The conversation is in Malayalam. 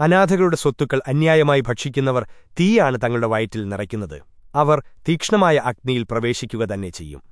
അനാഥകളുടെ സ്വത്തുക്കൾ അന്യായമായി ഭക്ഷിക്കുന്നവർ തീയാണ് തങ്ങളുടെ വയറ്റിൽ നിറയ്ക്കുന്നത്. അവർ തീക്ഷ്ണമായ അഗ്നിയിൽ പ്രവേശിക്കുക തന്നെ ചെയ്യും.